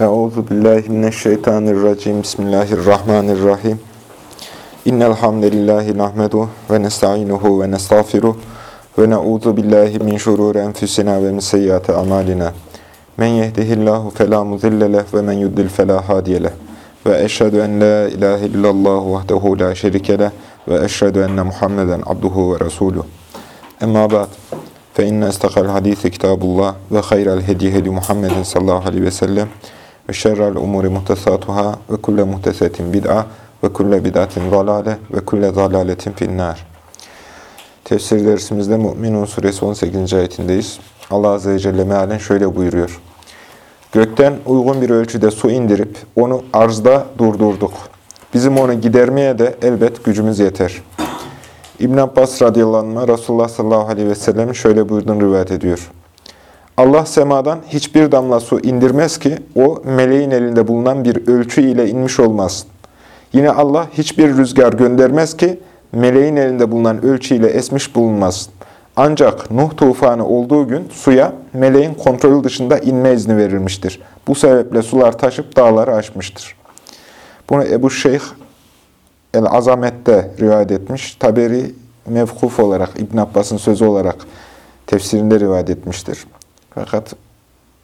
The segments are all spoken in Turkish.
Euzu billahi mineşşeytanirracim. Bismillahirrahmanirrahim. İnnel hamdelellahi nahmedu ve nestainuhu ve nestağfiruh ve na'udzu billahi min şururi enfusina ve min seyyiati amalina. Men yehdihillahu fela mudille ve men yudlil fela hadiye. Ve eşhedü en la ilahe illallah vahdehu la şerike ve eşhedü enne Muhammeden abduhu ve resuluh. Emma ba'd. Fe inne istakal hadisi kitabullah ve hayral hedi hedi Muhammedin sallallahu aleyhi ve sellem ve şerrel umuri muhtesatuhâ ve kulle muhtesetin bid'a ve kulle bid'atin zalale ve kulle zalaletin finnâr. Tefsir dersimizde Mü'minun suresi 18. ayetindeyiz. Allah Azze ve Celle mealen şöyle buyuruyor. Gökten uygun bir ölçüde su indirip onu arzda durdurduk. Bizim onu gidermeye de elbet gücümüz yeter. İbn Abbas radıyallahu anh Resulullah sallallahu aleyhi ve sellem şöyle buyurduğunu rivayet ediyor. Allah semadan hiçbir damla su indirmez ki o meleğin elinde bulunan bir ölçü ile inmiş olmasın. Yine Allah hiçbir rüzgar göndermez ki meleğin elinde bulunan ölçü ile esmiş bulunmasın. Ancak Nuh tufanı olduğu gün suya meleğin kontrolü dışında inme izni verilmiştir. Bu sebeple sular taşıp dağları aşmıştır. Bunu Ebu Şeyh El-Azamet'te rivayet etmiş. Taberi mevkuf olarak, İbn Abbas'ın sözü olarak tefsirinde rivayet etmiştir. Fakat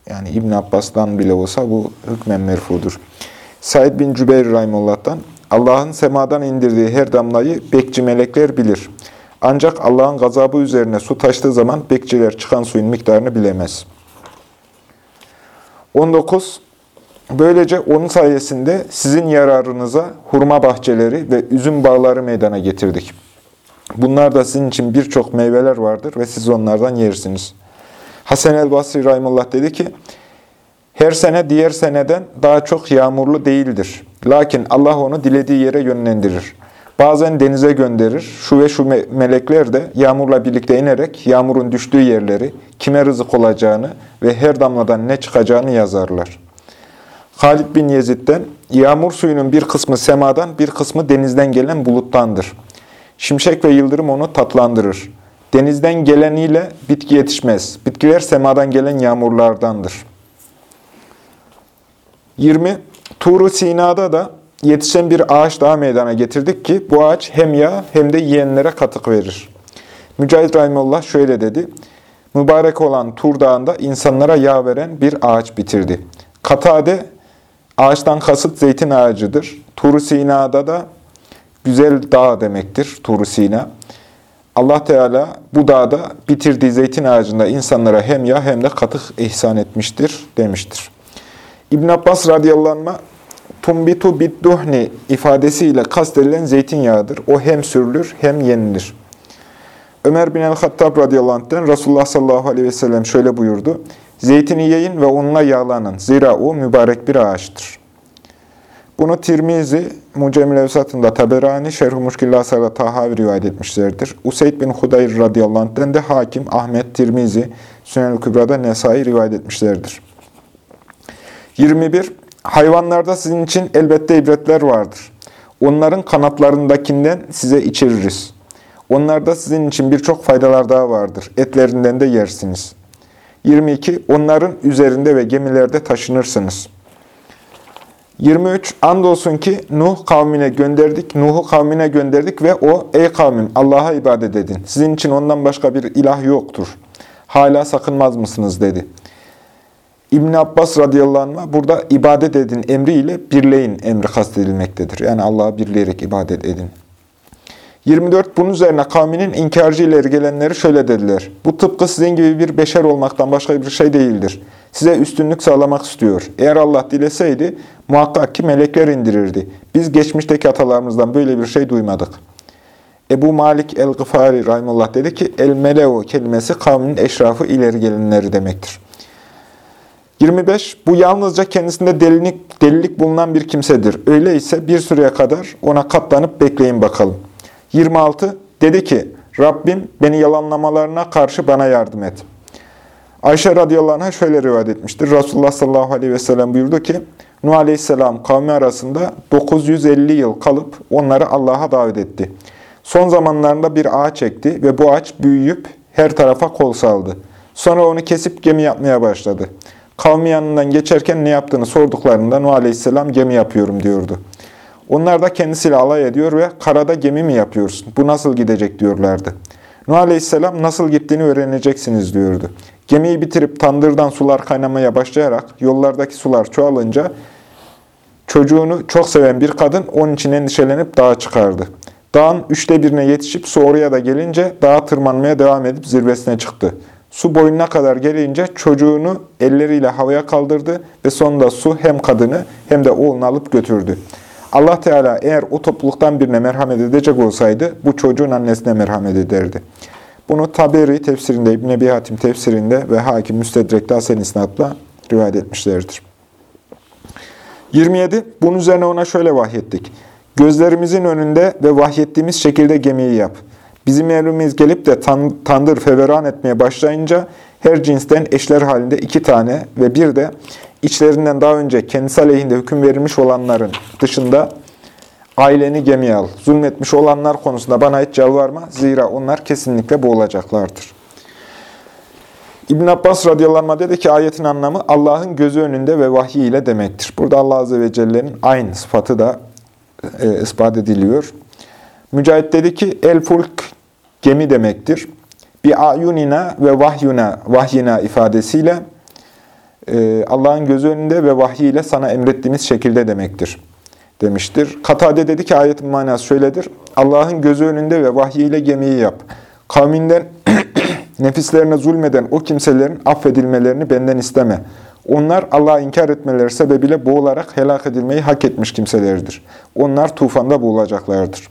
yani İbn Abbas'tan bile olsa bu hükmen merfudur. Said bin Cübeyr Rahimullah'tan Allah'ın semadan indirdiği her damlayı bekçi melekler bilir. Ancak Allah'ın gazabı üzerine su taştığı zaman bekçiler çıkan suyun miktarını bilemez. 19. Böylece onun sayesinde sizin yararınıza hurma bahçeleri ve üzüm bağları meydana getirdik. Bunlar da sizin için birçok meyveler vardır ve siz onlardan yersiniz. Hasan el-Basri Rahimullah dedi ki, her sene diğer seneden daha çok yağmurlu değildir. Lakin Allah onu dilediği yere yönlendirir. Bazen denize gönderir. Şu ve şu melekler de yağmurla birlikte inerek yağmurun düştüğü yerleri, kime rızık olacağını ve her damladan ne çıkacağını yazarlar. Halid bin Yezid'den, yağmur suyunun bir kısmı semadan, bir kısmı denizden gelen buluttandır. Şimşek ve yıldırım onu tatlandırır. Denizden geleniyle bitki yetişmez. Bitkiler semadan gelen yağmurlardandır. 20. Turu Sina'da da yetişen bir ağaç daha meydana getirdik ki bu ağaç hem yağ hem de yiyenlere katık verir. Mücahit Rahimullah şöyle dedi. Mübarek olan Tur Dağı'nda insanlara yağ veren bir ağaç bitirdi. Katade ağaçtan kasıt zeytin ağacıdır. Turu Sina'da da güzel dağ demektir Turu Sina. Allah Teala bu dağda bitirdiği zeytin ağacında insanlara hem yağ hem de katık ihsan etmiştir demiştir. İbn Abbas radıyallahu tumbitu bidduhni ifadesiyle kastedilen zeytinyağıdır. O hem sürülür hem yenilir. Ömer bin el-Hattab radıyallahu anh'ten Resulullah sallallahu aleyhi ve sellem şöyle buyurdu. Zeytini yiyin ve onunla yağlanın. Zira o mübarek bir ağaçtır. Bunu Tirmizi, Mucemil Evsat'ında Taberani, Şerh-i Muşkilli Asar'da Tahavi rivayet etmişlerdir. Useyd bin Hudayr radıyallahu anh'ten de Hakim, Ahmet, Tirmizi, Sünel-i Kübra'da Nesai rivayet etmişlerdir. 21. Hayvanlarda sizin için elbette ibretler vardır. Onların kanatlarındakinden size içiririz. Onlarda sizin için birçok faydalar daha vardır. Etlerinden de yersiniz. 22. Onların üzerinde ve gemilerde taşınırsınız. 23. Andolsun ki Nuh kavmine gönderdik, Nuh'u kavmine gönderdik ve o, ey kavmim Allah'a ibadet edin. Sizin için ondan başka bir ilah yoktur. Hala sakınmaz mısınız dedi. İbn Abbas radıyallahu anh burada ibadet edin emriyle birleyin emri kastedilmektedir. Yani Allah'a birleyerek ibadet edin. 24. Bunun üzerine kavminin inkarcı ileri gelenleri şöyle dediler. Bu tıpkı sizin gibi bir beşer olmaktan başka bir şey değildir. Size üstünlük sağlamak istiyor. Eğer Allah dileseydi muhakkak ki melekler indirirdi. Biz geçmişteki atalarımızdan böyle bir şey duymadık. Ebu Malik el-Gıfari Rahimullah dedi ki el-meleo kelimesi kavminin eşrafı ileri gelenleri demektir. 25. Bu yalnızca kendisinde delilik, delilik bulunan bir kimsedir. Öyleyse bir süreye kadar ona katlanıp bekleyin bakalım. 26. Dedi ki, Rabbim beni yalanlamalarına karşı bana yardım et. Ayşe radıyallahu anh'a şöyle rivayet etmiştir. Resulullah sallallahu aleyhi ve sellem buyurdu ki, Nuh aleyhisselam kavmi arasında 950 yıl kalıp onları Allah'a davet etti. Son zamanlarında bir ağaç ekti ve bu ağaç büyüyüp her tarafa kol saldı. Sonra onu kesip gemi yapmaya başladı. Kavmi yanından geçerken ne yaptığını sorduklarında Nuh Aleyhisselam gemi yapıyorum diyordu. Onlar da kendisiyle alay ediyor ve karada gemi mi yapıyorsun? Bu nasıl gidecek diyorlardı. Nuh Aleyhisselam nasıl gittiğini öğreneceksiniz diyordu. Gemiyi bitirip tandırdan sular kaynamaya başlayarak yollardaki sular çoğalınca çocuğunu çok seven bir kadın onun için endişelenip dağa çıkardı. Dağın üçte birine yetişip su oraya da gelince dağa tırmanmaya devam edip zirvesine çıktı. Su boyuna kadar gelince çocuğunu elleriyle havaya kaldırdı ve sonunda su hem kadını hem de oğlunu alıp götürdü. Allah Teala eğer o topluluktan birine merhamet edecek olsaydı bu çocuğun annesine merhamet ederdi. Bunu Taberi tefsirinde, İbn Ebi Hatim tefsirinde ve Hakim Müstedrek'te Hasen İsnat'la rivayet etmişlerdir. 27. Bunun üzerine ona şöyle vahyettik. Gözlerimizin önünde ve vahyettiğimiz şekilde gemiyi yap. Bizim emrimiz gelip de tandır feveran etmeye başlayınca her cinsten eşler halinde iki tane ve bir de içlerinden daha önce kendisi aleyhinde hüküm verilmiş olanların dışında aileni gemiye al. Zulmetmiş olanlar konusunda bana hiç yalvarma. Zira onlar kesinlikle boğulacaklardır. İbn Abbas radıyallahu dedi ki ayetin anlamı Allah'ın gözü önünde ve vahiy ile demektir. Burada Allah azze ve celle'nin aynı sıfatı da e, ispat ediliyor. Mücahit dedi ki el fulk gemi demektir. Bir ayunina ve vahyuna, vahyina ifadesiyle Allah'ın gözü önünde ve vahiy ile sana emrettiğimiz şekilde demektir demiştir. Katade dedi ki ayetin manası şöyledir. Allah'ın gözü önünde ve vahiy ile gemiyi yap. Kavminden nefislerine zulmeden o kimselerin affedilmelerini benden isteme. Onlar Allah'ı inkar etmeleri sebebiyle boğularak helak edilmeyi hak etmiş kimselerdir. Onlar tufanda boğulacaklardır.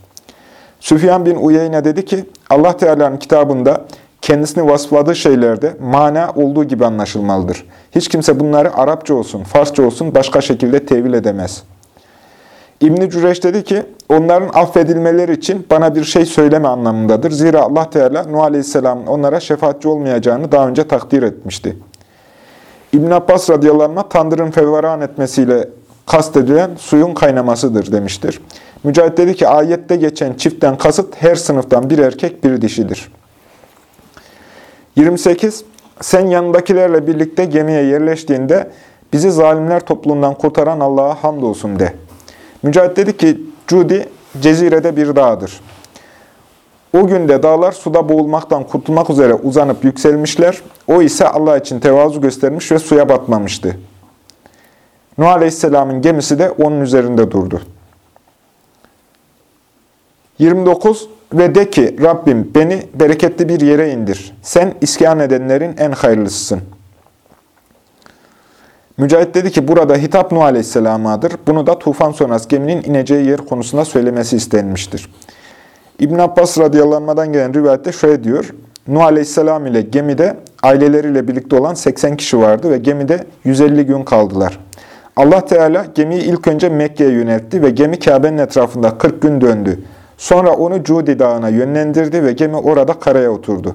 Süfyan bin Uyeyne dedi ki, Allah Teala'nın kitabında kendisini vasıfladığı şeylerde mana olduğu gibi anlaşılmalıdır. Hiç kimse bunları Arapça olsun, Farsça olsun başka şekilde tevil edemez. İbn-i Cüreş dedi ki, onların affedilmeleri için bana bir şey söyleme anlamındadır. Zira Allah Teala Nuh Aleyhisselam'ın onlara şefaatçi olmayacağını daha önce takdir etmişti. İbn Abbas radıyallahu anh, tandırın fevvaran etmesiyle kastedilen suyun kaynamasıdır demiştir. Mücahit dedi ki ayette geçen çiftten kasıt her sınıftan bir erkek bir dişidir. 28. Sen yanındakilerle birlikte gemiye yerleştiğinde bizi zalimler topluluğundan kurtaran Allah'a hamdolsun de. Mücahit dedi ki Cudi cezirede bir dağdır. O günde dağlar suda boğulmaktan kurtulmak üzere uzanıp yükselmişler. O ise Allah için tevazu göstermiş ve suya batmamıştı. Nuh Aleyhisselam'ın gemisi de onun üzerinde durdu. 29 Ve de ki Rabbim beni bereketli bir yere indir. Sen iskan edenlerin en hayırlısısın. Mücahit dedi ki burada hitap Nuh Aleyhisselam'adır. Bunu da tufan sonrası geminin ineceği yer konusunda söylemesi istenmiştir. İbn Abbas radıyallahu gelen rivayette şöyle diyor. Nuh Aleyhisselam ile gemide aileleriyle birlikte olan 80 kişi vardı ve gemide 150 gün kaldılar. Allah Teala gemiyi ilk önce Mekke'ye yöneltti ve gemi Kabe'nin etrafında 40 gün döndü. Sonra onu Cudi Dağı'na yönlendirdi ve gemi orada karaya oturdu.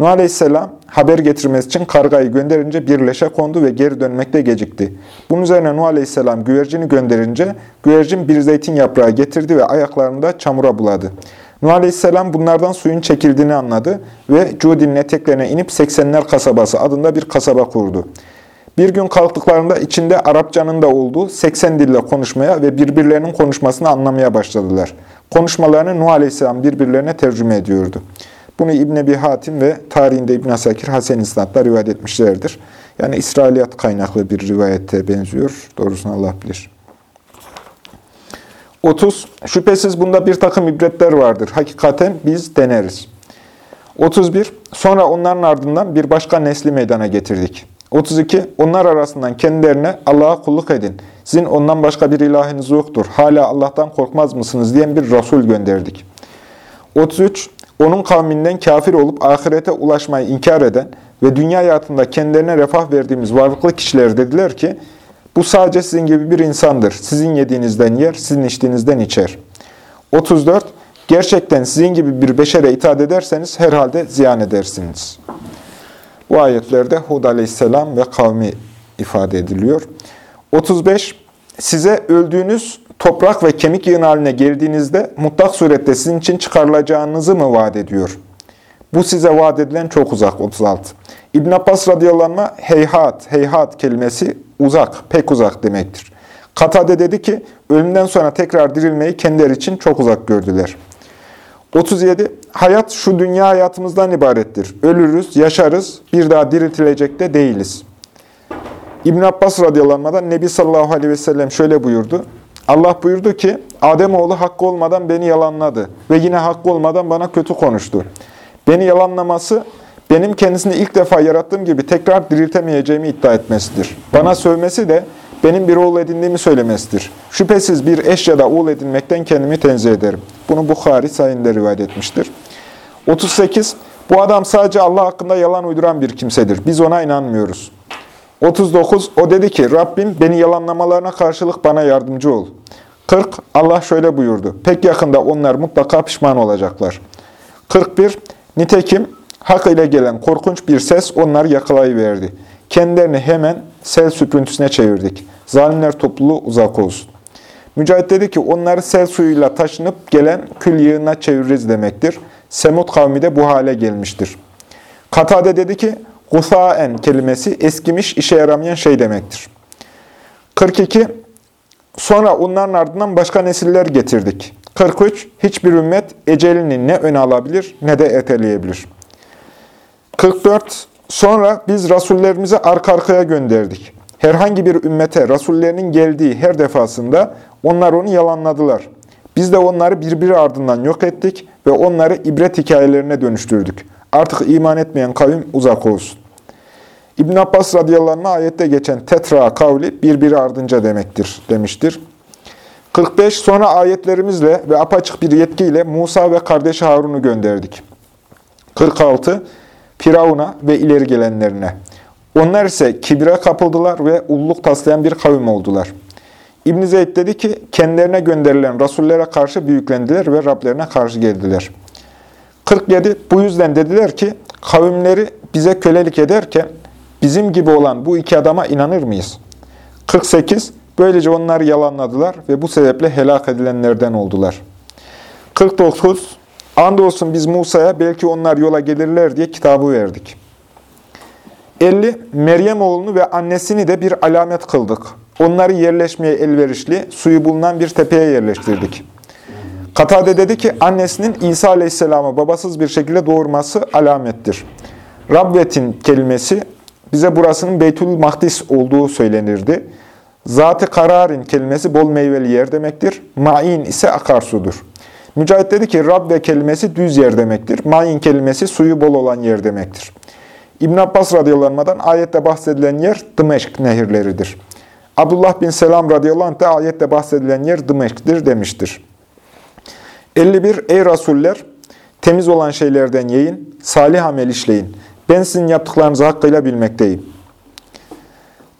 Nuh Aleyhisselam haber getirmesi için kargayı gönderince bir leşe kondu ve geri dönmekte gecikti. Bunun üzerine Nuh Aleyhisselam güvercini gönderince güvercin bir zeytin yaprağı getirdi ve ayaklarında çamura buladı. Nuh Aleyhisselam bunlardan suyun çekildiğini anladı ve Cudi'nin eteklerine inip 80'ler kasabası adında bir kasaba kurdu. Bir gün kalktıklarında içinde Arapçanın da olduğu 80 dille konuşmaya ve birbirlerinin konuşmasını anlamaya başladılar. Konuşmalarını Nuh Aleyhisselam birbirlerine tercüme ediyordu. Bunu İbn Ebi Hatim ve tarihinde İbn Asakir Hasan İsnad'da rivayet etmişlerdir. Yani İsrailiyat kaynaklı bir rivayete benziyor. Doğrusunu Allah bilir. 30. Şüphesiz bunda bir takım ibretler vardır. Hakikaten biz deneriz. 31. Sonra onların ardından bir başka nesli meydana getirdik. 32. Onlar arasından kendilerine Allah'a kulluk edin. Sizin ondan başka bir ilahiniz yoktur. Hala Allah'tan korkmaz mısınız diyen bir Resul gönderdik. 33. Onun kavminden kafir olup ahirete ulaşmayı inkar eden ve dünya hayatında kendilerine refah verdiğimiz varlıklı kişiler dediler ki, bu sadece sizin gibi bir insandır. Sizin yediğinizden yer, sizin içtiğinizden içer. 34. Gerçekten sizin gibi bir beşere itaat ederseniz herhalde ziyan edersiniz. Bu ayetlerde Hud aleyhisselam ve kavmi ifade ediliyor. 35. Size öldüğünüz toprak ve kemik yığın haline geldiğinizde mutlak surette sizin için çıkarılacağınızı mı vaat ediyor? Bu size vaat edilen çok uzak. 36. İbn Abbas radıyallahu anh, heyhat, heyhat kelimesi uzak, pek uzak demektir. Katade dedi ki, ölümden sonra tekrar dirilmeyi kendileri için çok uzak gördüler. 37. Hayat şu dünya hayatımızdan ibarettir. Ölürüz, yaşarız, bir daha diriltilecek de değiliz. İbn Abbas radıyallahu Nebi sallallahu aleyhi ve sellem şöyle buyurdu. Allah buyurdu ki, Ademoğlu hakkı olmadan beni yalanladı ve yine hakkı olmadan bana kötü konuştu. Beni yalanlaması, benim kendisini ilk defa yarattığım gibi tekrar diriltemeyeceğimi iddia etmesidir. Bana sövmesi de benim bir oğul edindiğimi söylemesidir. Şüphesiz bir eş ya da oğul edinmekten kendimi tenzih ederim. Bunu Bukhari sayında rivayet etmiştir. 38. Bu adam sadece Allah hakkında yalan uyduran bir kimsedir. Biz ona inanmıyoruz. 39. O dedi ki, Rabbim beni yalanlamalarına karşılık bana yardımcı ol. 40. Allah şöyle buyurdu. Pek yakında onlar mutlaka pişman olacaklar. 41. Nitekim hak ile gelen korkunç bir ses onları yakalayıverdi. Kendilerini hemen sel süprüntüsüne çevirdik. Zalimler topluluğu uzak olsun. Mücahit dedi ki onları sel suyuyla taşınıp gelen kül yığına çeviririz demektir. Semud kavmi de bu hale gelmiştir. Katade dedi ki Gusaen kelimesi eskimiş, işe yaramayan şey demektir. 42. Sonra onların ardından başka nesiller getirdik. 43. Hiçbir ümmet ecelini ne öne alabilir ne de eteleyebilir. 44. Sonra biz rasullerimizi arka arkaya gönderdik. Herhangi bir ümmete rasullerinin geldiği her defasında onlar onu yalanladılar. Biz de onları birbiri ardından yok ettik ve onları ibret hikayelerine dönüştürdük. Artık iman etmeyen kavim uzak olsun. İbn Abbas radıyallahu anh ayette geçen tetra kavli birbiri ardınca demektir demiştir. 45 Sonra ayetlerimizle ve apaçık bir yetkiyle Musa ve kardeşi Harun'u gönderdik. 46 Firavun'a ve ileri gelenlerine. Onlar ise kibire kapıldılar ve ulluk taslayan bir kavim oldular. İbn Zeyd dedi ki, kendilerine gönderilen rasullere karşı büyüklendiler ve Rablerine karşı geldiler. 47. Bu yüzden dediler ki, kavimleri bize kölelik ederken, bizim gibi olan bu iki adama inanır mıyız? 48. Böylece onları yalanladılar ve bu sebeple helak edilenlerden oldular. 49. Andolsun biz Musa'ya belki onlar yola gelirler diye kitabı verdik. 50. Meryem oğlunu ve annesini de bir alamet kıldık. Onları yerleşmeye elverişli, suyu bulunan bir tepeye yerleştirdik. Katade dedi ki, annesinin İsa Aleyhisselam'ı babasız bir şekilde doğurması alamettir. Rabbetin kelimesi, bize burasının Beytül Mahdis olduğu söylenirdi. Zat-ı kararin kelimesi bol meyveli yer demektir. Ma'in ise akarsudur. Mücahit dedi ki Rabbe kelimesi düz yer demektir. Ma'in kelimesi suyu bol olan yer demektir. İbn Abbas radıyallahu ayette bahsedilen yer Dımeşk nehirleridir. Abdullah bin Selam radıyallahu anh ayette bahsedilen yer Dımeşk'tir demiştir. 51. Ey Rasuller! Temiz olan şeylerden yiyin, salih amel işleyin. Ben sizin yaptıklarınızı hakkıyla bilmekteyim.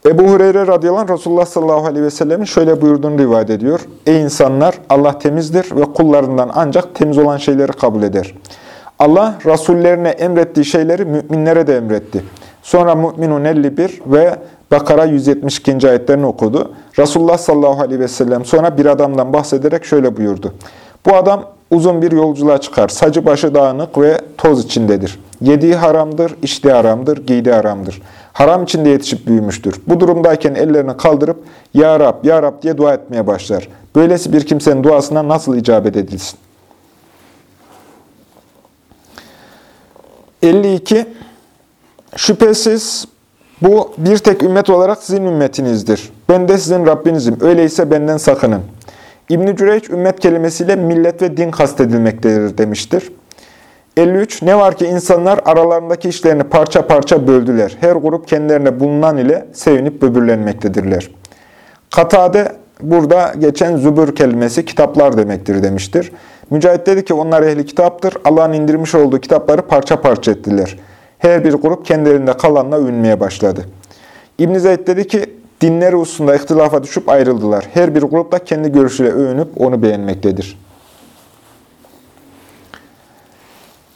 Ebu Hureyre radıyallahu anh Resulullah sallallahu aleyhi ve sellemin şöyle buyurduğunu rivayet ediyor. Ey insanlar! Allah temizdir ve kullarından ancak temiz olan şeyleri kabul eder. Allah Rasullerine emrettiği şeyleri müminlere de emretti. Sonra Mü'minun 51 ve Bakara 172. ayetlerini okudu. Resulullah sallallahu aleyhi ve sellem sonra bir adamdan bahsederek şöyle buyurdu. Bu adam uzun bir yolculuğa çıkar. Sacı başı dağınık ve toz içindedir. Yediği haramdır, içtiği haramdır, giydiği haramdır. Haram içinde yetişip büyümüştür. Bu durumdayken ellerini kaldırıp Ya Rab, Ya Rab diye dua etmeye başlar. Böylesi bir kimsenin duasına nasıl icabet edilsin? 52. Şüphesiz bu bir tek ümmet olarak sizin ümmetinizdir. Ben de sizin Rabbinizim. Öyleyse benden sakının. İbn-i Cüreyç ümmet kelimesiyle millet ve din kastedilmektedir demiştir. 53. Ne var ki insanlar aralarındaki işlerini parça parça böldüler. Her grup kendilerine bulunan ile sevinip böbürlenmektedirler. Katade burada geçen zübür kelimesi kitaplar demektir demiştir. Mücahit dedi ki onlar ehli kitaptır. Allah'ın indirmiş olduğu kitapları parça parça ettiler. Her bir grup kendilerinde kalanla övünmeye başladı. İbn Zeyd dedi ki dinleri hususunda ihtilafa düşüp ayrıldılar. Her bir grup da kendi görüşüyle övünüp onu beğenmektedir.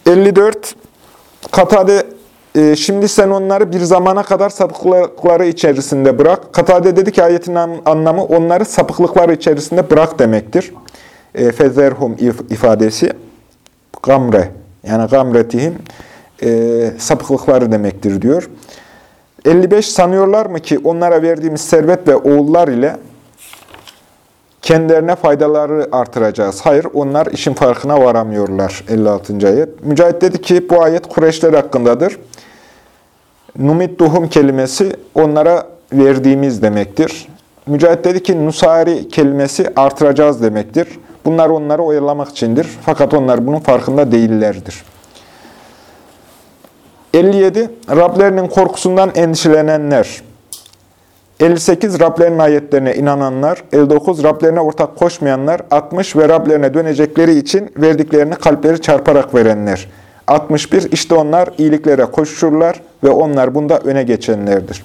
54. Katade, e, şimdi sen onları bir zamana kadar sapıklıkları içerisinde bırak. Katade dedi ki ayetin anlamı onları sapıklıkları içerisinde bırak demektir. E, Fezerhum ifadesi gamre Yani gamretihim e, sapıklıkları demektir diyor. 55 sanıyorlar mı ki onlara verdiğimiz servet ve oğullar ile kendilerine faydaları artıracağız. Hayır, onlar işin farkına varamıyorlar. 56. ayet. Mücahit dedi ki bu ayet Kureyşler hakkındadır. Numittuhum kelimesi onlara verdiğimiz demektir. Mücahit dedi ki nusari kelimesi artıracağız demektir. Bunlar onları oyalamak içindir. Fakat onlar bunun farkında değillerdir. 57. Rablerinin korkusundan endişelenenler. 58. Rablerinin ayetlerine inananlar. 59. Rablerine ortak koşmayanlar. 60. Ve Rablerine dönecekleri için verdiklerini kalpleri çarparak verenler. 61. İşte onlar iyiliklere koşuşurlar ve onlar bunda öne geçenlerdir.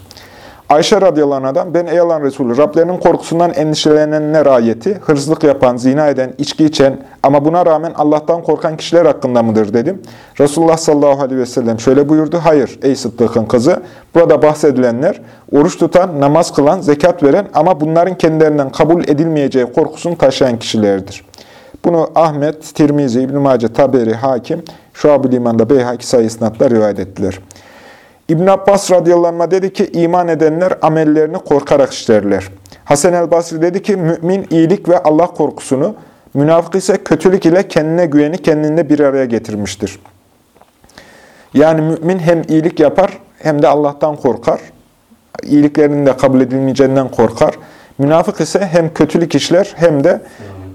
Ayşe radıyallahu anh'dan ben ey Allah'ın Resulü Rablerinin korkusundan endişelenenler ayeti hırsızlık yapan, zina eden, içki içen ama buna rağmen Allah'tan korkan kişiler hakkında mıdır dedim. Resulullah sallallahu aleyhi ve sellem şöyle buyurdu. Hayır ey Sıddık'ın kızı burada bahsedilenler oruç tutan, namaz kılan, zekat veren ama bunların kendilerinden kabul edilmeyeceği korkusunu taşıyan kişilerdir. Bunu Ahmet, Tirmizi, İbn-i Mace, Taberi, Hakim, Şuab-ı Liman'da Beyhaki sayı rivayet ettiler. İbn Abbas radıyallahu dedi ki iman edenler amellerini korkarak işlerler. Hasan el Basri dedi ki mümin iyilik ve Allah korkusunu, münafık ise kötülük ile kendine güveni kendinde bir araya getirmiştir. Yani mümin hem iyilik yapar hem de Allah'tan korkar. İyiliklerinin de kabul edilmeyeceğinden korkar. Münafık ise hem kötülük işler hem de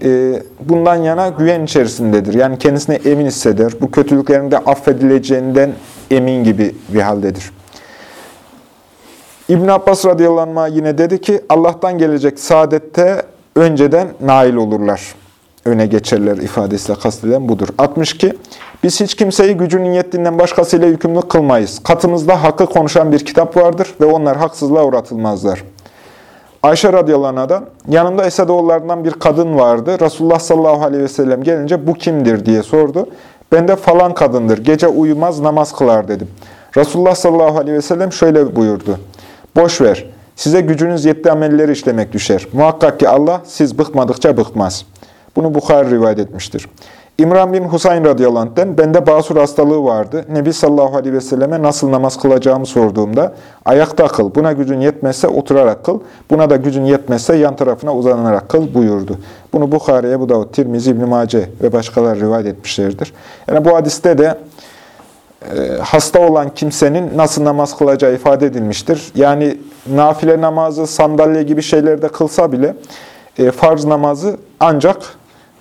e, bundan yana güven içerisindedir. Yani kendisine emin hisseder. Bu kötülüklerin de affedileceğinden emin gibi bir haldedir. İbn Abbas radıyallahu anh yine dedi ki Allah'tan gelecek saadette önceden nail olurlar. Öne geçerler ifadesiyle kastedilen budur. 62. Biz hiç kimseyi gücünün yettiğinden başkasıyla yükümlü kılmayız. Katımızda hakkı konuşan bir kitap vardır ve onlar haksızlığa uğratılmazlar. Ayşe radıyallahu anh'dan yanında Esadoğullarından bir kadın vardı. Resulullah sallallahu aleyhi ve sellem gelince bu kimdir diye sordu. Ben de falan kadındır. Gece uyumaz namaz kılar dedim. Resulullah sallallahu aleyhi ve sellem şöyle buyurdu. Boş ver. Size gücünüz yetti amelleri işlemek düşer. Muhakkak ki Allah siz bıkmadıkça bıkmaz. Bunu Bukhari rivayet etmiştir. İmran bin Husayn radıyallahu anh'den bende basur hastalığı vardı. Nebi sallallahu aleyhi ve selleme nasıl namaz kılacağımı sorduğumda ayakta kıl, buna gücün yetmezse oturarak kıl, buna da gücün yetmezse yan tarafına uzanarak kıl buyurdu. Bunu Bukhari'ye, bu Davud, Tirmizi, İbn-i Mace ve başkaları rivayet etmişlerdir. Yani bu hadiste de e, hasta olan kimsenin nasıl namaz kılacağı ifade edilmiştir. Yani nafile namazı, sandalye gibi şeylerde kılsa bile e, farz namazı ancak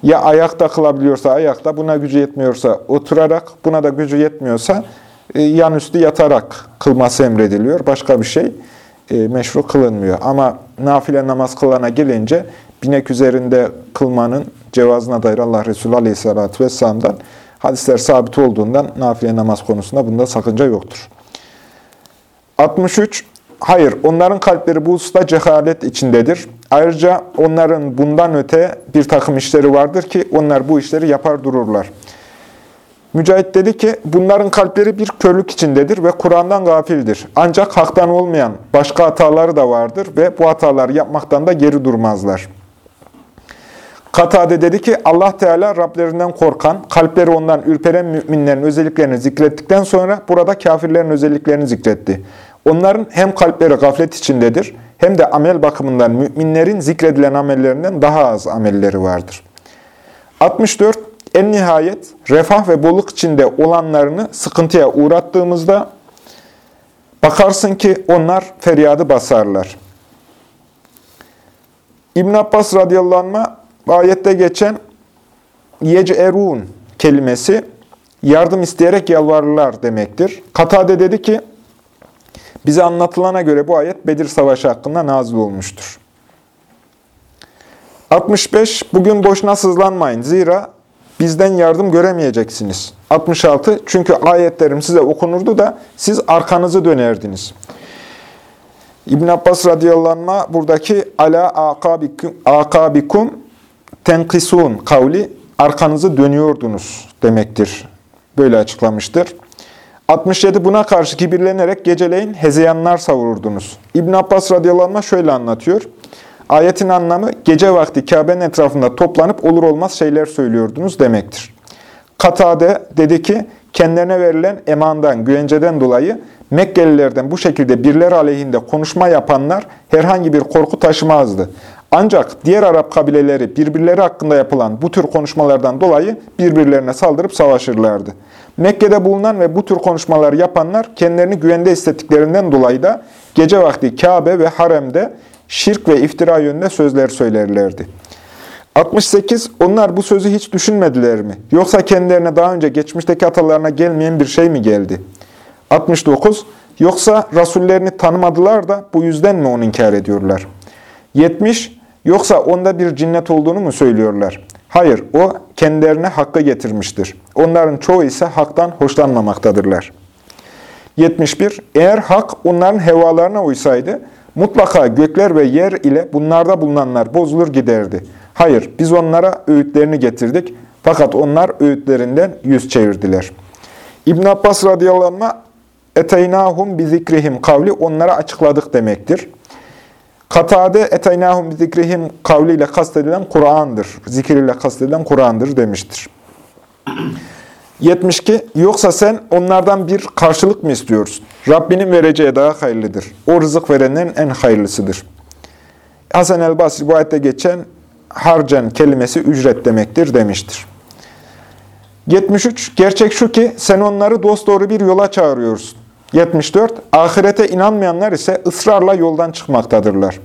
ya ayakta kılabiliyorsa ayakta, buna gücü yetmiyorsa oturarak, buna da gücü yetmiyorsa e, yan üstü yatarak kılması emrediliyor. Başka bir şey e, meşru kılınmıyor. Ama nafile namaz kılana gelince binek üzerinde kılmanın cevazına dair Allah Resulü Aleyhisselatü Vesselam'dan hadisler sabit olduğundan nafile namaz konusunda bunda sakınca yoktur. 63. Hayır, onların kalpleri bu hususta cehalet içindedir. Ayrıca onların bundan öte bir takım işleri vardır ki onlar bu işleri yapar dururlar. Mücahit dedi ki, bunların kalpleri bir körlük içindedir ve Kur'an'dan gafildir. Ancak haktan olmayan başka hataları da vardır ve bu hataları yapmaktan da geri durmazlar. Katade dedi ki, Allah Teala Rablerinden korkan, kalpleri ondan ürperen müminlerin özelliklerini zikrettikten sonra burada kafirlerin özelliklerini zikretti. Onların hem kalpleri gaflet içindedir, hem de amel bakımından müminlerin zikredilen amellerinden daha az amelleri vardır. 64. En nihayet refah ve bolluk içinde olanlarını sıkıntıya uğrattığımızda bakarsın ki onlar feryadı basarlar. İbn Abbas radıyallahu ayette geçen yec'erun kelimesi yardım isteyerek yalvarırlar demektir. Katade dedi ki bize anlatılana göre bu ayet Bedir Savaşı hakkında nazil olmuştur. 65. Bugün boşuna sızlanmayın. Zira bizden yardım göremeyeceksiniz. 66. Çünkü ayetlerim size okunurdu da siz arkanızı dönerdiniz. İbn Abbas radıyallahu buradaki ala akabikum, akabikum tenkisun kavli arkanızı dönüyordunuz demektir. Böyle açıklamıştır. 67 buna karşı kibirlenerek geceleyin hezeyanlar savururdunuz. İbn Abbas radıyallahu şöyle anlatıyor. Ayetin anlamı gece vakti Kabe'nin etrafında toplanıp olur olmaz şeyler söylüyordunuz demektir. Katade dedi ki kendilerine verilen emandan, güvenceden dolayı Mekkelilerden bu şekilde birileri aleyhinde konuşma yapanlar herhangi bir korku taşımazdı. Ancak diğer Arap kabileleri birbirleri hakkında yapılan bu tür konuşmalardan dolayı birbirlerine saldırıp savaşırlardı. Mekke'de bulunan ve bu tür konuşmaları yapanlar kendilerini güvende hissettiklerinden dolayı da gece vakti Kabe ve haremde şirk ve iftira yönünde sözler söylerlerdi. 68. Onlar bu sözü hiç düşünmediler mi? Yoksa kendilerine daha önce geçmişteki atalarına gelmeyen bir şey mi geldi? 69. Yoksa rasullerini tanımadılar da bu yüzden mi onu inkar ediyorlar? 70. Yoksa onda bir cinnet olduğunu mu söylüyorlar? Hayır, o kendilerine hakkı getirmiştir. Onların çoğu ise haktan hoşlanmamaktadırlar. 71. Eğer hak onların hevalarına uysaydı, mutlaka gökler ve yer ile bunlarda bulunanlar bozulur giderdi. Hayır, biz onlara öğütlerini getirdik. Fakat onlar öğütlerinden yüz çevirdiler. İbn Abbas radıyallahu anh, bi zikrihim kavli onlara açıkladık demektir. Katade eteynahum bi zikrihim kavliyle kastedilen Kur'an'dır. Zikir ile kastedilen Kur'an'dır demiştir. 72. Yoksa sen onlardan bir karşılık mı istiyorsun? Rabbinin vereceği daha hayırlıdır. O rızık verenin en hayırlısıdır. Hasan el-Basri bu ayette geçen harcen kelimesi ücret demektir demiştir. 73. Gerçek şu ki sen onları dosdoğru bir yola çağırıyorsun. 74. Ahirete inanmayanlar ise ısrarla yoldan çıkmaktadırlar.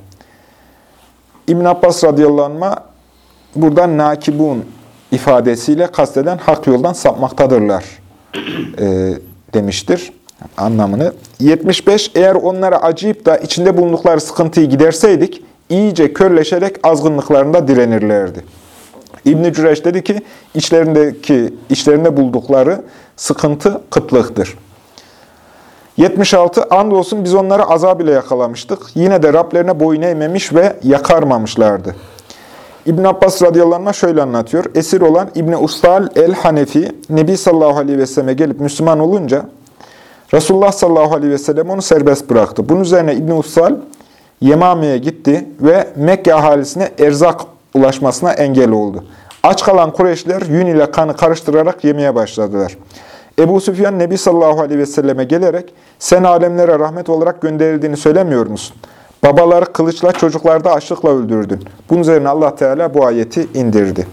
İbn Abbas radıyallahu anh burada nakibun ifadesiyle kasteden hak yoldan sapmaktadırlar e, demiştir anlamını. 75. Eğer onlara acıyıp da içinde bulundukları sıkıntıyı giderseydik, iyice körleşerek azgınlıklarında direnirlerdi. İbn-i Cüreş dedi ki, içlerindeki, içlerinde buldukları sıkıntı kıtlıktır. 76. Andolsun biz onları azab ile yakalamıştık. Yine de Rablerine boyun eğmemiş ve yakarmamışlardı. İbn Abbas radıyallahu şöyle anlatıyor. Esir olan İbni Ustal el-Hanefi, Nebi sallallahu aleyhi ve selleme gelip Müslüman olunca, Resulullah sallallahu aleyhi ve sellem onu serbest bıraktı. Bunun üzerine İbni Ustal, Yemame'ye gitti ve Mekke ahalisine erzak ulaşmasına engel oldu. Aç kalan Kureyşler yün ile kanı karıştırarak yemeye başladılar. Ebu Süfyan Nebi sallallahu aleyhi ve selleme gelerek sen alemlere rahmet olarak gönderildiğini söylemiyor musun? Babaları kılıçla, çocukları da açlıkla öldürdün. Bunun üzerine Allah Teala bu ayeti indirdi.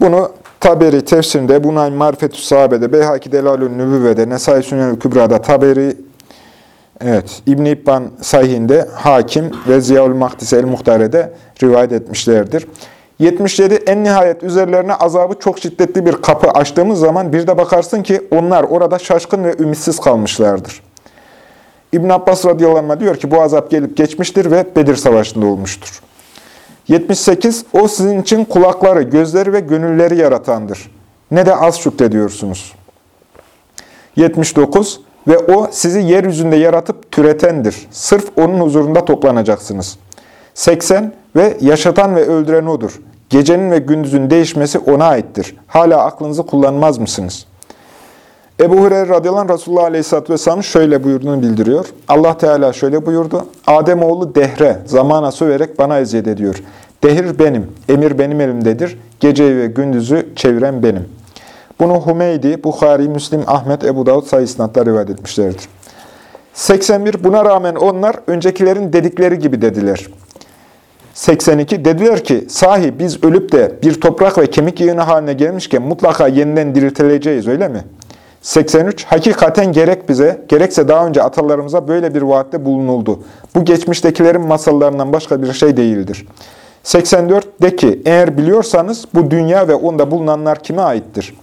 Bunu Taberi tefsirinde, Bunay Marifetü Sahabe'de, Beyhaki Delalül Nübüvve'de, Nesai Sünel Kübra'da, Taberi, evet, İbn-i İbban Sayhinde, Hakim ve Ziyaül Mahdis el-Muhtare'de rivayet etmişlerdir. 77. En nihayet üzerlerine azabı çok şiddetli bir kapı açtığımız zaman bir de bakarsın ki onlar orada şaşkın ve ümitsiz kalmışlardır. İbn Abbas radıyallahu diyor ki bu azap gelip geçmiştir ve Bedir Savaşı'nda olmuştur. 78. O sizin için kulakları, gözleri ve gönülleri yaratandır. Ne de az şükrediyorsunuz. 79. Ve o sizi yeryüzünde yaratıp türetendir. Sırf onun huzurunda toplanacaksınız. 80. Ve yaşatan ve öldüren O'dur. Gecenin ve gündüzün değişmesi O'na aittir. Hala aklınızı kullanmaz mısınız? Ebu Hureyre radıyallahu anh Resulullah aleyhisselatü vesselam şöyle buyurduğunu bildiriyor. Allah Teala şöyle buyurdu. Ademoğlu dehre, zamana söverek bana eziyet ediyor. Dehir benim, emir benim elimdedir. Geceyi ve gündüzü çeviren benim. Bunu Humeydi, Bukhari, Müslim, Ahmet, Ebu Davud sayısınatla rivayet etmişlerdir. 81. Buna rağmen onlar öncekilerin dedikleri gibi dediler. 82. Dediler ki, sahi biz ölüp de bir toprak ve kemik yığını haline gelmişken mutlaka yeniden diriltileceğiz öyle mi? 83. Hakikaten gerek bize, gerekse daha önce atalarımıza böyle bir vaatte bulunuldu. Bu geçmiştekilerin masallarından başka bir şey değildir. 84. De ki, eğer biliyorsanız bu dünya ve onda bulunanlar kime aittir?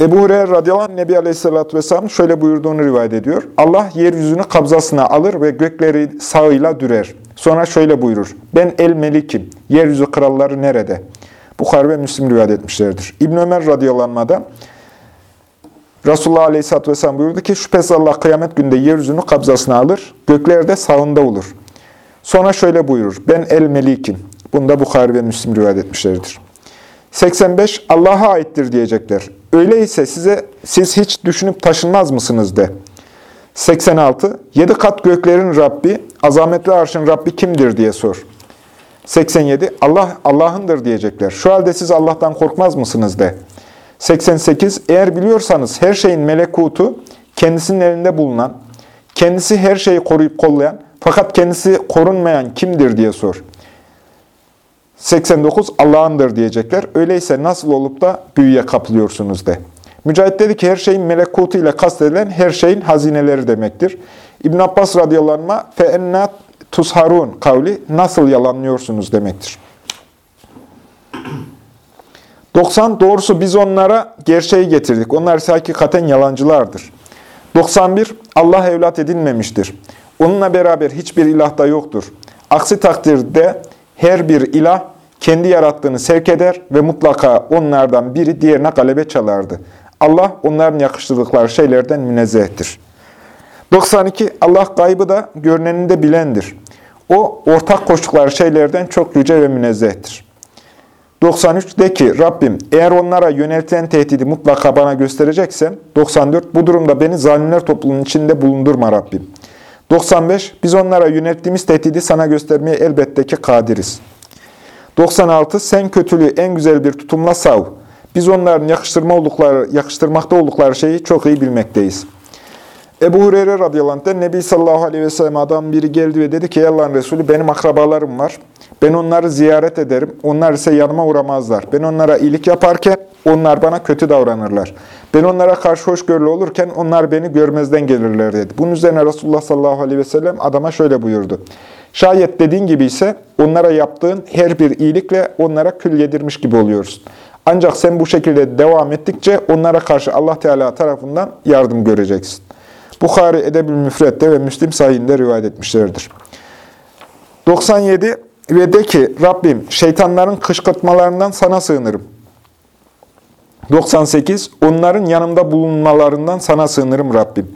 Ebu Hureyre radıyallahu anh Nebi Aleyhisselatü Vesselam şöyle buyurduğunu rivayet ediyor. Allah yeryüzünü kabzasına alır ve gökleri sağıyla dürer. Sonra şöyle buyurur. Ben el melikim. Yeryüzü kralları nerede? Bukhari ve Müslim rivayet etmişlerdir. İbn Ömer radıyallahu Resulullah aleyhisselatü vesselam buyurdu ki şüphesiz Allah kıyamet günde yeryüzünü kabzasına alır. Gökler de sağında olur. Sonra şöyle buyurur. Ben el melikim. Bunu da Bukhari ve Müslim rivayet etmişlerdir. 85. Allah'a aittir diyecekler. Öyleyse size siz hiç düşünüp taşınmaz mısınız de. 86. Yedi kat göklerin Rabbi, azametli arşın Rabbi kimdir diye sor. 87. Allah Allah'ındır diyecekler. Şu halde siz Allah'tan korkmaz mısınız de. 88. Eğer biliyorsanız her şeyin melekutu kendisinin elinde bulunan, kendisi her şeyi koruyup kollayan fakat kendisi korunmayan kimdir diye sor. 89 Allah'ındır diyecekler. Öyleyse nasıl olup da büyüye kapılıyorsunuz de. Mücahit dedi ki her şeyin melekutu ile kastedilen her şeyin hazineleri demektir. İbn Abbas radıyallahu anh fe tusharun kavli nasıl yalanlıyorsunuz demektir. 90 doğrusu biz onlara gerçeği getirdik. Onlar ise hakikaten yalancılardır. 91 Allah evlat edinmemiştir. Onunla beraber hiçbir ilah da yoktur. Aksi takdirde her bir ilah kendi yarattığını sevk eder ve mutlaka onlardan biri diğerine galebe çalardı. Allah onların yakıştırdıkları şeylerden münezzehtir. 92. Allah gaybı da görünenini de bilendir. O ortak koştukları şeylerden çok yüce ve münezzehtir. 93. De ki Rabbim eğer onlara yöneltilen tehdidi mutlaka bana göstereceksen 94. Bu durumda beni zalimler topluluğunun içinde bulundurma Rabbim. 95. Biz onlara yönelttiğimiz tehdidi sana göstermeye elbette ki kadiriz. 96. Sen kötülüğü en güzel bir tutumla sav. Biz onların yakıştırma oldukları, yakıştırmakta oldukları şeyi çok iyi bilmekteyiz. Ebu Hureyre radıyallahu anh'den Nebi sallallahu aleyhi ve sellem adam biri geldi ve dedi ki Allah'ın Resulü benim akrabalarım var. Ben onları ziyaret ederim. Onlar ise yanıma uğramazlar. Ben onlara iyilik yaparken onlar bana kötü davranırlar. Ben onlara karşı hoşgörülü olurken onlar beni görmezden gelirler dedi. Bunun üzerine Resulullah sallallahu aleyhi ve sellem adama şöyle buyurdu. Şayet dediğin gibi ise onlara yaptığın her bir iyilikle onlara kül yedirmiş gibi oluyorsun. Ancak sen bu şekilde devam ettikçe onlara karşı Allah Teala tarafından yardım göreceksin. Bukhari Edebül Müfret'te ve Müslim sahihinde rivayet etmişlerdir. 97 ve de ki Rabbim şeytanların kışkırtmalarından sana sığınırım. 98 Onların yanımda bulunmalarından sana sığınırım Rabbim.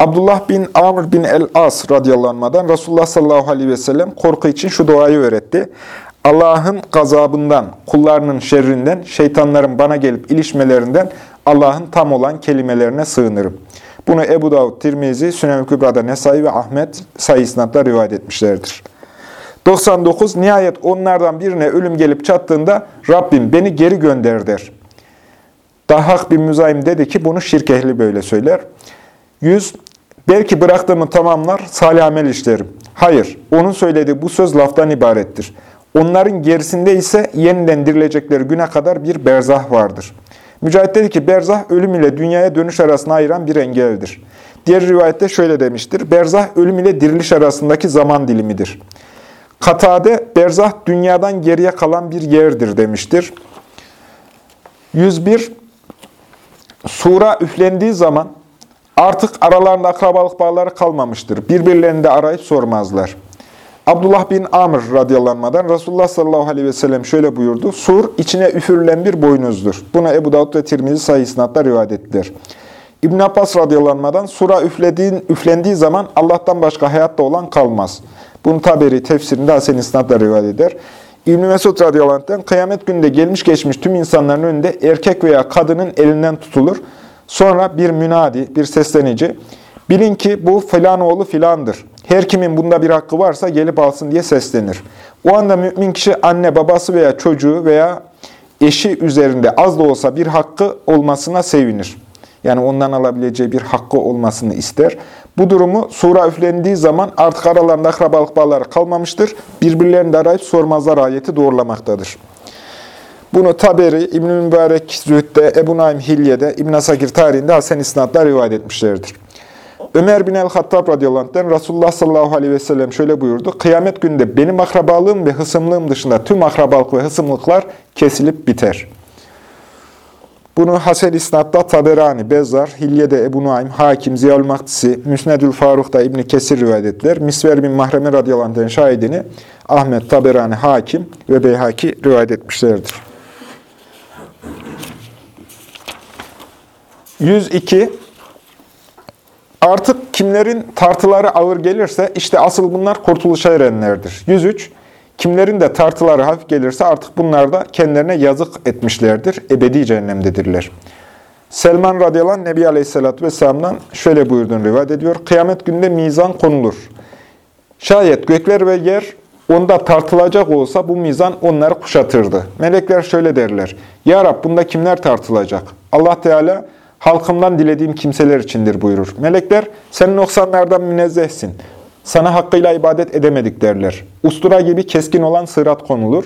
Abdullah bin Amr bin el-As radıyallahu anh'dan Resulullah sallallahu aleyhi ve sellem korku için şu duayı öğretti. Allah'ın gazabından, kullarının şerrinden, şeytanların bana gelip ilişmelerinden Allah'ın tam olan kelimelerine sığınırım. Bunu Ebu Davud, Tirmizi, Sünem-i Kübra'da Nesai ve Ahmet sayısınatla rivayet etmişlerdir. 99. Nihayet onlardan birine ölüm gelip çattığında Rabbim beni geri gönder der. Dahak bin Müzayim dedi ki bunu şirk ehli böyle söyler. 100. Belki bıraktığımı tamamlar, salih amel işlerim. Hayır, onun söylediği bu söz laftan ibarettir. Onların gerisinde ise yeniden dirilecekleri güne kadar bir berzah vardır. Mücahit dedi ki, berzah ölüm ile dünyaya dönüş arasına ayıran bir engeldir. Diğer rivayette şöyle demiştir, berzah ölüm ile diriliş arasındaki zaman dilimidir. Katade, berzah dünyadan geriye kalan bir yerdir demiştir. 101. Sura üflendiği zaman artık aralarında akrabalık bağları kalmamıştır. Birbirlerini de arayıp sormazlar. Abdullah bin Amr radıyallahu Resulullah sallallahu aleyhi ve sellem şöyle buyurdu. Sur içine üfürülen bir boynuzdur. Buna Ebu Davud ve Tirmizi sayı isnatlar rivayet ettiler. İbn Abbas radıyallahu sura üflediğin, üflendiği zaman Allah'tan başka hayatta olan kalmaz. Bunu Taberi tefsirinde Hasen isnatla rivayet eder. İbn-i Mesud radıyallahu kıyamet gününde gelmiş geçmiş tüm insanların önünde erkek veya kadının elinden tutulur. Sonra bir münadi, bir seslenici, bilin ki bu filan oğlu filandır. Her kimin bunda bir hakkı varsa gelip alsın diye seslenir. O anda mümin kişi anne, babası veya çocuğu veya eşi üzerinde az da olsa bir hakkı olmasına sevinir. Yani ondan alabileceği bir hakkı olmasını ister. Bu durumu sura üflendiği zaman artık aralarında akrabalık bağları kalmamıştır. Birbirlerini de arayıp sormazlar ayeti doğrulamaktadır. Bunu Taberi, İbn-i Mübarek Zühd'de, Ebu Naim Hilye'de, İbn-i Asakir tarihinde Hasen İsnad'da rivayet etmişlerdir. Ömer bin el-Hattab radıyallahu anh'den Resulullah sallallahu aleyhi ve sellem şöyle buyurdu. Kıyamet günde benim akrabalığım ve hısımlığım dışında tüm akrabalık ve hısımlıklar kesilip biter.'' Bunu Hasen İsnad'da Taberani, Bezzar, Hilye'de Ebu Nuaym, Hakim, Ziyal Maktisi, Müsnedül Faruk'ta İbni Kesir rivayet ettiler. Misver bin Mahreme radıyallahu anh şahidini Ahmet, Taberani, Hakim ve Beyhaki rivayet etmişlerdir. 102. Artık kimlerin tartıları ağır gelirse işte asıl bunlar kurtuluşa erenlerdir. 103. Kimlerin de tartıları hafif gelirse artık bunlar da kendilerine yazık etmişlerdir. Ebedi cehennemdedirler. Selman radıyallahu anh Nebi Aleyhisselatü Vesselam'dan şöyle buyurduğunu rivayet ediyor. Kıyamet günde mizan konulur. Şayet gökler ve yer onda tartılacak olsa bu mizan onları kuşatırdı. Melekler şöyle derler. Ya Rab bunda kimler tartılacak? Allah Teala halkımdan dilediğim kimseler içindir buyurur. Melekler sen noksanlardan münezzehsin. Sana hakkıyla ibadet edemedik derler. Ustura gibi keskin olan sırat konulur.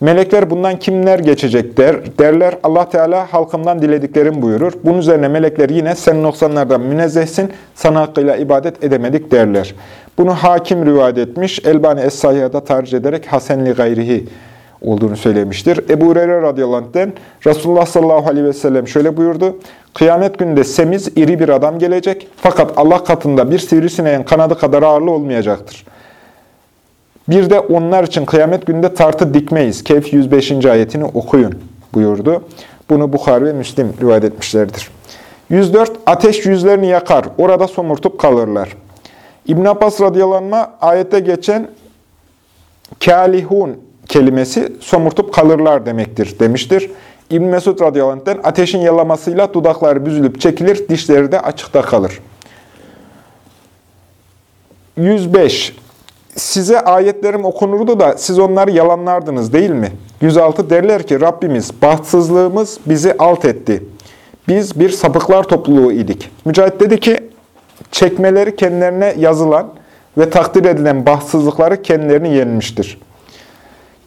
Melekler bundan kimler geçecek der, derler. Allah Teala halkımdan dilediklerim buyurur. Bunun üzerine melekler yine sen noksanlardan münezzehsin, sana hakkıyla ibadet edemedik derler. Bunu hakim rivayet etmiş. Elbani Es-Sayya'da tercih ederek Hasenli gayrihi olduğunu söylemiştir. Ebu Hureyre radıyallahu anh'den Resulullah sallallahu aleyhi ve sellem şöyle buyurdu. Kıyamet gününde semiz, iri bir adam gelecek. Fakat Allah katında bir sivrisineğin kanadı kadar ağırlı olmayacaktır. Bir de onlar için kıyamet gününde tartı dikmeyiz. Kehf 105. ayetini okuyun buyurdu. Bunu Bukhari ve Müslim rivayet etmişlerdir. 104. Ateş yüzlerini yakar. Orada somurtup kalırlar. İbn Abbas radıyallahu anh, ayette geçen kalihun kelimesi somurtup kalırlar demektir demiştir. İbn Mesud radıyallahu ateşin yalamasıyla dudakları büzülüp çekilir, dişleri de açıkta kalır. 105. Size ayetlerim okunurdu da siz onları yalanlardınız değil mi? 106. Derler ki Rabbimiz bahtsızlığımız bizi alt etti. Biz bir sapıklar topluluğu idik. Mücahit dedi ki çekmeleri kendilerine yazılan ve takdir edilen bahtsızlıkları kendilerini yenmiştir.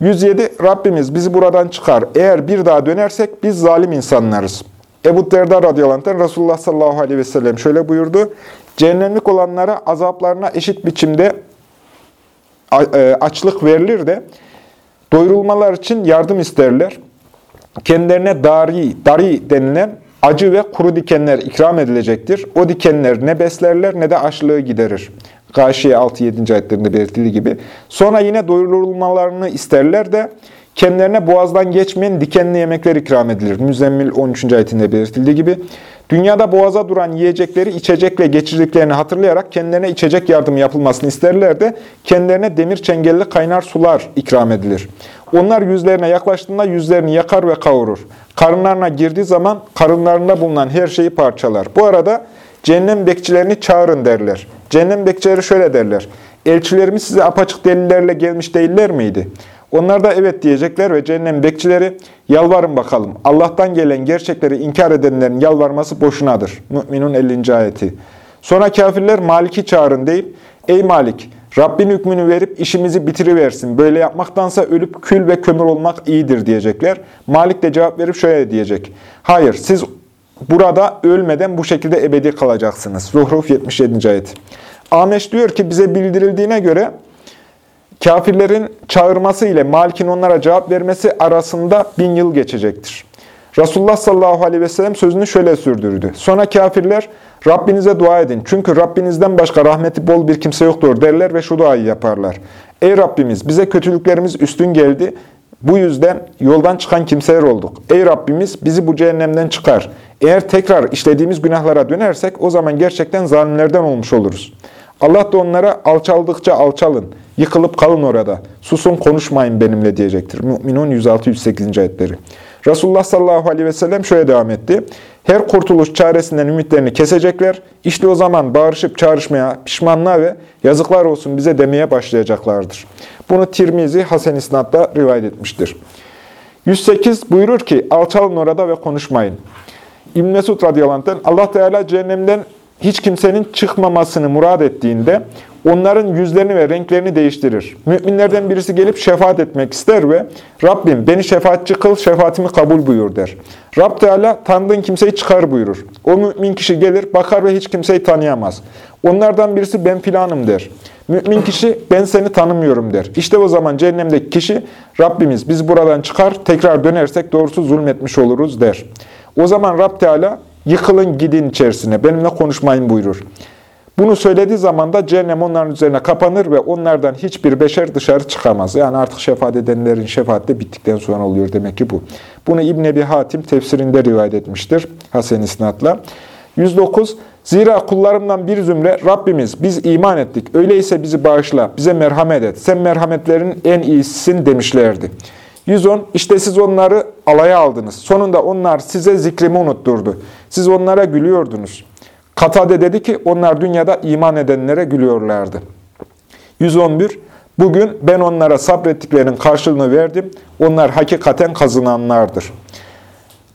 107. Rabbimiz bizi buradan çıkar. Eğer bir daha dönersek biz zalim insanlarız. Ebu Derda radıyallahu Resulullah sallallahu aleyhi ve sellem şöyle buyurdu. Cehennemlik olanlara azaplarına eşit biçimde e, açlık verilir de doyurulmalar için yardım isterler. Kendilerine dari, dari denilen acı ve kuru dikenler ikram edilecektir. O dikenler ne beslerler ne de açlığı giderir. Gâşiye 6-7. ayetlerinde belirtildiği gibi. Sonra yine doyurulmalarını isterler de kendilerine boğazdan geçmeyen dikenli yemekler ikram edilir. Müzzemmil 13. ayetinde belirtildiği gibi. Dünyada boğaza duran yiyecekleri içecekle geçirdiklerini hatırlayarak kendilerine içecek yardım yapılmasını isterler de kendilerine demir çengelli kaynar sular ikram edilir. Onlar yüzlerine yaklaştığında yüzlerini yakar ve kavurur. Karınlarına girdiği zaman karınlarında bulunan her şeyi parçalar. Bu arada cehennem bekçilerini çağırın derler. Cehennem bekçileri şöyle derler. Elçilerimiz size apaçık delillerle gelmiş değiller miydi? Onlar da evet diyecekler ve cehennem bekçileri yalvarın bakalım. Allah'tan gelen gerçekleri inkar edenlerin yalvarması boşunadır. Mü'minun 50. ayeti. Sonra kafirler Malik'i çağırın deyip Ey Malik Rabbin hükmünü verip işimizi bitiriversin. Böyle yapmaktansa ölüp kül ve kömür olmak iyidir diyecekler. Malik de cevap verip şöyle diyecek. Hayır siz burada ölmeden bu şekilde ebedi kalacaksınız. Zuhruf 77. ayet. Ameş diyor ki bize bildirildiğine göre Kafirlerin çağırması ile Malik'in onlara cevap vermesi arasında bin yıl geçecektir. Resulullah sallallahu aleyhi ve sellem sözünü şöyle sürdürdü. Sonra kafirler Rabbinize dua edin. Çünkü Rabbinizden başka rahmeti bol bir kimse yoktur derler ve şu duayı yaparlar. Ey Rabbimiz bize kötülüklerimiz üstün geldi. Bu yüzden yoldan çıkan kimseler olduk. Ey Rabbimiz bizi bu cehennemden çıkar. Eğer tekrar işlediğimiz günahlara dönersek o zaman gerçekten zalimlerden olmuş oluruz. Allah da onlara alçaldıkça alçalın, yıkılıp kalın orada, susun konuşmayın benimle diyecektir. Mü'minun 106-108. ayetleri. Resulullah sallallahu aleyhi ve sellem şöyle devam etti. Her kurtuluş çaresinden ümitlerini kesecekler. İşte o zaman bağırışıp çağrışmaya, pişmanlığa ve yazıklar olsun bize demeye başlayacaklardır. Bunu Tirmizi Hasen İsnad'da rivayet etmiştir. 108 buyurur ki, alçalın orada ve konuşmayın. İbn Mesud radıyallahu Allah Teala cehennemden hiç kimsenin çıkmamasını murad ettiğinde onların yüzlerini ve renklerini değiştirir. Müminlerden birisi gelip şefaat etmek ister ve Rabbim beni şefaatçi kıl, şefaatimi kabul buyur der. Rab Teala tanıdığın kimseyi çıkar buyurur. O mümin kişi gelir, bakar ve hiç kimseyi tanıyamaz. Onlardan birisi ben filanım der. Mümin kişi ben seni tanımıyorum der. İşte o zaman cehennemdeki kişi Rabbimiz biz buradan çıkar, tekrar dönersek doğrusu zulmetmiş oluruz der. O zaman Rab Teala Yıkılın gidin içerisine, benimle konuşmayın buyurur. Bunu söylediği zaman da cehennem onların üzerine kapanır ve onlardan hiçbir beşer dışarı çıkamaz. Yani artık şefaat edenlerin şefaat de bittikten sonra oluyor demek ki bu. Bunu İbn Ebi Hatim tefsirinde rivayet etmiştir Hasen İsnat'la. 109. Zira kullarımdan bir zümre Rabbimiz biz iman ettik. Öyleyse bizi bağışla, bize merhamet et. Sen merhametlerin en iyisisin demişlerdi. 110. İşte siz onları alaya aldınız. Sonunda onlar size zikrimi unutturdu. Siz onlara gülüyordunuz. Katade dedi ki onlar dünyada iman edenlere gülüyorlardı. 111. Bugün ben onlara sabrettiklerinin karşılığını verdim. Onlar hakikaten kazananlardır.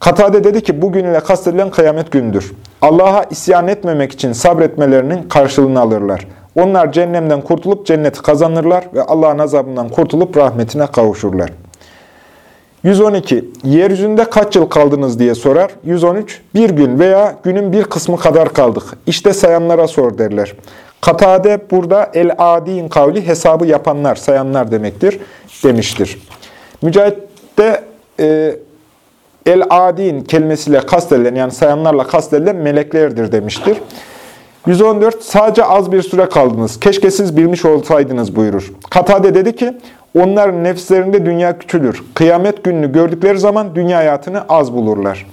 Katade dedi ki bugün ile kastedilen kıyamet gündür. Allah'a isyan etmemek için sabretmelerinin karşılığını alırlar. Onlar cehennemden kurtulup cenneti kazanırlar ve Allah'ın azabından kurtulup rahmetine kavuşurlar. 112. Yeryüzünde kaç yıl kaldınız diye sorar. 113. Bir gün veya günün bir kısmı kadar kaldık. İşte sayanlara sor derler. Katade burada el-adin kavli hesabı yapanlar, sayanlar demektir demiştir. Mücahit e, el-adin kelimesiyle kastedilen yani sayanlarla kastedilen meleklerdir demiştir. 114. Sadece az bir süre kaldınız. Keşke siz bilmiş olsaydınız buyurur. Katade dedi ki, onların nefislerinde dünya küçülür. Kıyamet gününü gördükleri zaman dünya hayatını az bulurlar.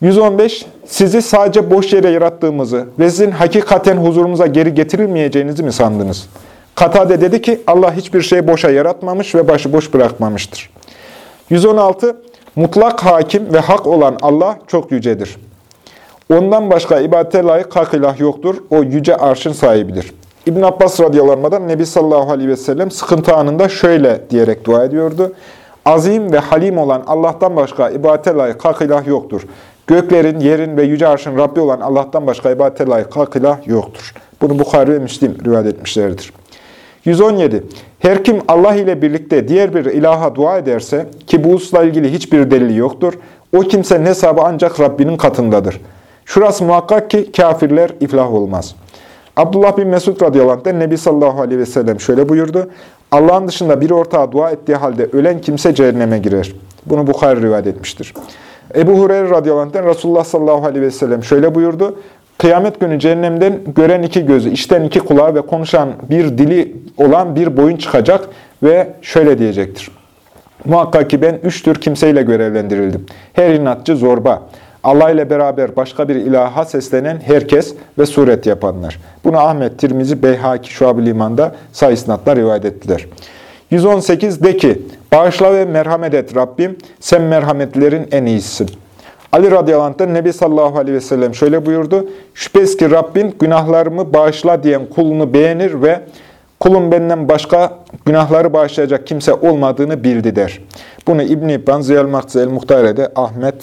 115. Sizi sadece boş yere yarattığımızı ve sizin hakikaten huzurumuza geri getirilmeyeceğinizi mi sandınız? Katade dedi ki, Allah hiçbir şeyi boşa yaratmamış ve başı boş bırakmamıştır. 116. Mutlak hakim ve hak olan Allah çok yücedir. Ondan başka ibadete layık hak ilah yoktur. O yüce arşın sahibidir. İbn Abbas radıyallahu Nebi sallallahu aleyhi ve sellem sıkıntı anında şöyle diyerek dua ediyordu. Azim ve halim olan Allah'tan başka ibadete layık hak ilah yoktur. Göklerin, yerin ve yüce arşın Rabbi olan Allah'tan başka ibadete layık hak ilah yoktur. Bunu Bukhari ve Müslim rivayet etmişlerdir. 117. Her kim Allah ile birlikte diğer bir ilaha dua ederse ki bu hususla ilgili hiçbir delili yoktur, o kimsenin hesabı ancak Rabbinin katındadır. Şurası muhakkak ki kafirler iflah olmaz. Abdullah bin Mesud radıyallahu anh'den Nebi sallallahu aleyhi ve sellem şöyle buyurdu. Allah'ın dışında bir ortağa dua ettiği halde ölen kimse cehenneme girer. Bunu Bukhari rivayet etmiştir. Ebu Hureyre radıyallahu anh'den Resulullah sallallahu aleyhi ve sellem şöyle buyurdu. Kıyamet günü cehennemden gören iki gözü, işten iki kulağı ve konuşan bir dili olan bir boyun çıkacak ve şöyle diyecektir. Muhakkak ki ben üç tür kimseyle görevlendirildim. Her inatçı zorba, Allah ile beraber başka bir ilaha seslenen herkes ve suret yapanlar. Bunu Ahmet, Tirmizi, Beyhaki, Şuab-ı Liman'da sayısınatla rivayet ettiler. 118 de ki, bağışla ve merhamet et Rabbim, sen merhametlerin en iyisisin. Ali radıyallahu anh'tan Nebi sallallahu aleyhi ve sellem şöyle buyurdu. Şüphesiz ki Rabbin günahlarımı bağışla diyen kulunu beğenir ve kulun benden başka günahları bağışlayacak kimse olmadığını bildi der. Bunu İbn-i İbban, Ziyal-Maksı el-Muhtare'de Ahmet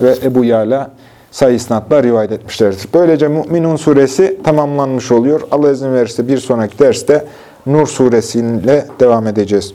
ve Ebu Yala sayı rivayet etmişlerdir. Böylece Mü'minun suresi tamamlanmış oluyor. Allah izin verirse bir sonraki derste Nur suresiyle devam edeceğiz.